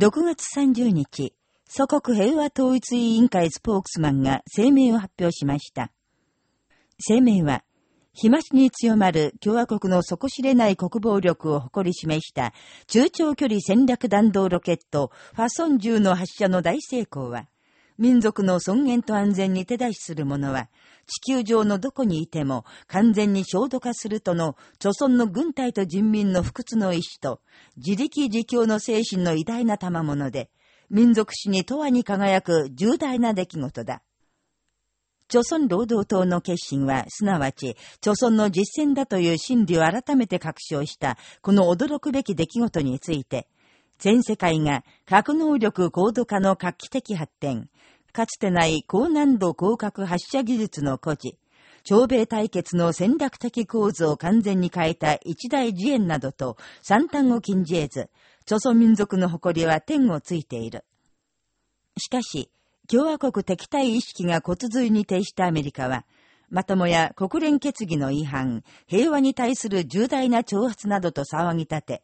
6月30日、祖国平和統一委員会スポークスマンが声明を発表しました。声明は、日増しに強まる共和国の底知れない国防力を誇り示した中長距離戦略弾道ロケットファソン10の発射の大成功は、民族の尊厳と安全に手出しする者は、地球上のどこにいても完全に焦土化するとの、著村の軍隊と人民の不屈の意志と、自力自強の精神の偉大な賜物で、民族史に永遠に輝く重大な出来事だ。朝鮮労働党の決心は、すなわち、朝鮮の実践だという真理を改めて確証した、この驚くべき出来事について、全世界が核能力高度化の画期的発展、かつてない高難度広角発射技術の誇示、朝米対決の戦略的構図を完全に変えた一大事縁などと三端を禁じ得ず、朝鮮民族の誇りは天をついている。しかし、共和国敵対意識が骨髄に呈したアメリカは、まともや国連決議の違反、平和に対する重大な挑発などと騒ぎ立て、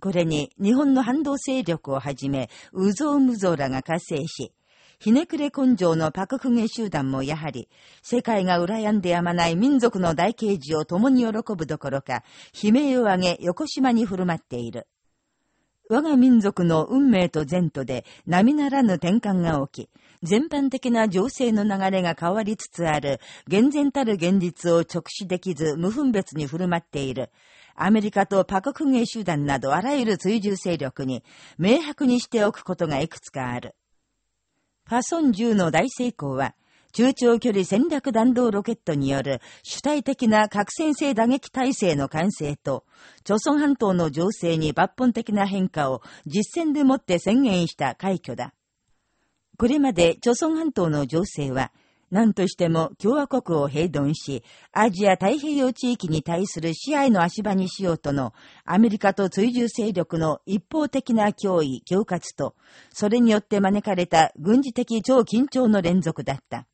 これに日本の反動勢力をはじめ、うぞうむぞうらが活性し、ひねくれ根性のパククゲ集団もやはり、世界が羨んでやまない民族の大啓示を共に喜ぶどころか、悲鳴を上げ横島に振る舞っている。我が民族の運命と前途で並ならぬ転換が起き、全般的な情勢の流れが変わりつつある、厳然たる現実を直視できず無分別に振る舞っている、アメリカとパククゲ集団などあらゆる追従勢力に明白にしておくことがいくつかある。ファソン10の大成功は、中長距離戦略弾道ロケットによる主体的な核戦性打撃体制の完成と、朝鮮半島の情勢に抜本的な変化を実践でもって宣言した快挙だ。これまで朝鮮半島の情勢は、何としても共和国を平丼し、アジア太平洋地域に対する支配の足場にしようとのアメリカと追従勢力の一方的な脅威、恐喝と、それによって招かれた軍事的超緊張の連続だった。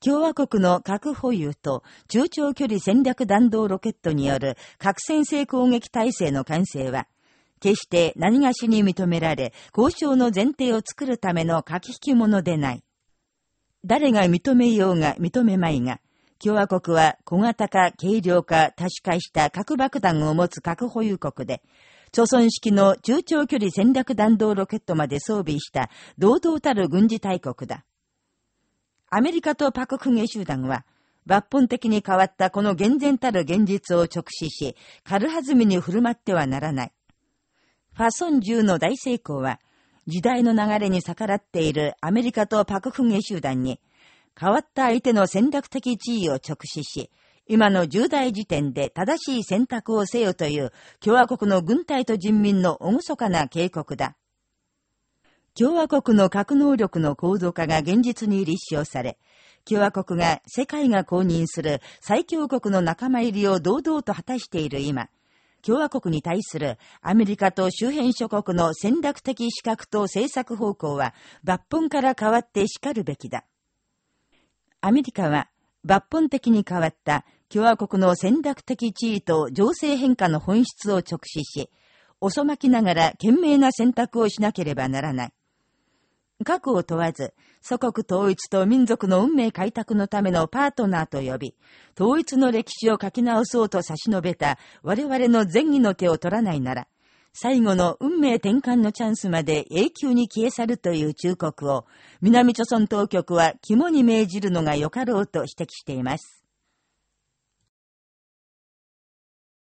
共和国の核保有と中長距離戦略弾道ロケットによる核戦性攻撃体制の完成は、決して何がしに認められ、交渉の前提を作るための書き引き物でない。誰が認めようが認めまいが、共和国は小型化、軽量化、多種化した核爆弾を持つ核保有国で、朝鮮式の中長距離戦略弾道ロケットまで装備した堂々たる軍事大国だ。アメリカとパククゲ集団は、抜本的に変わったこの厳然たる現実を直視し、軽はずみに振る舞ってはならない。ファソン10の大成功は、時代の流れに逆らっているアメリカとパククゲ集団に、変わった相手の戦略的地位を直視し、今の重大時点で正しい選択をせよという共和国の軍隊と人民の厳かな警告だ。共和国の核能力の高度化が現実に立証され、共和国が世界が公認する最強国の仲間入りを堂々と果たしている今、共和国に対するアメリカと周辺諸国の戦略的資格と政策方向は抜本から変わって叱るべきだ。アメリカは抜本的に変わった共和国の戦略的地位と情勢変化の本質を直視し、遅まきながら懸命な選択をしなければならない。核を問わず、祖国統一と民族の運命開拓のためのパートナーと呼び、統一の歴史を書き直そうと差し伸べた我々の前義の手を取らないなら、最後の運命転換のチャンスまで永久に消え去るという忠告を、南朝鮮当局は肝に銘じるのがよかろうと指摘しています。